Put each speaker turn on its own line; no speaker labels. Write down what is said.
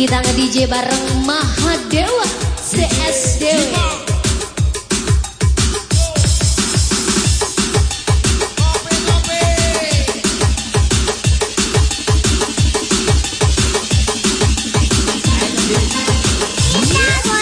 Kita nge-DJ bareng Mahadewa CSDW again